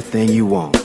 anything you want.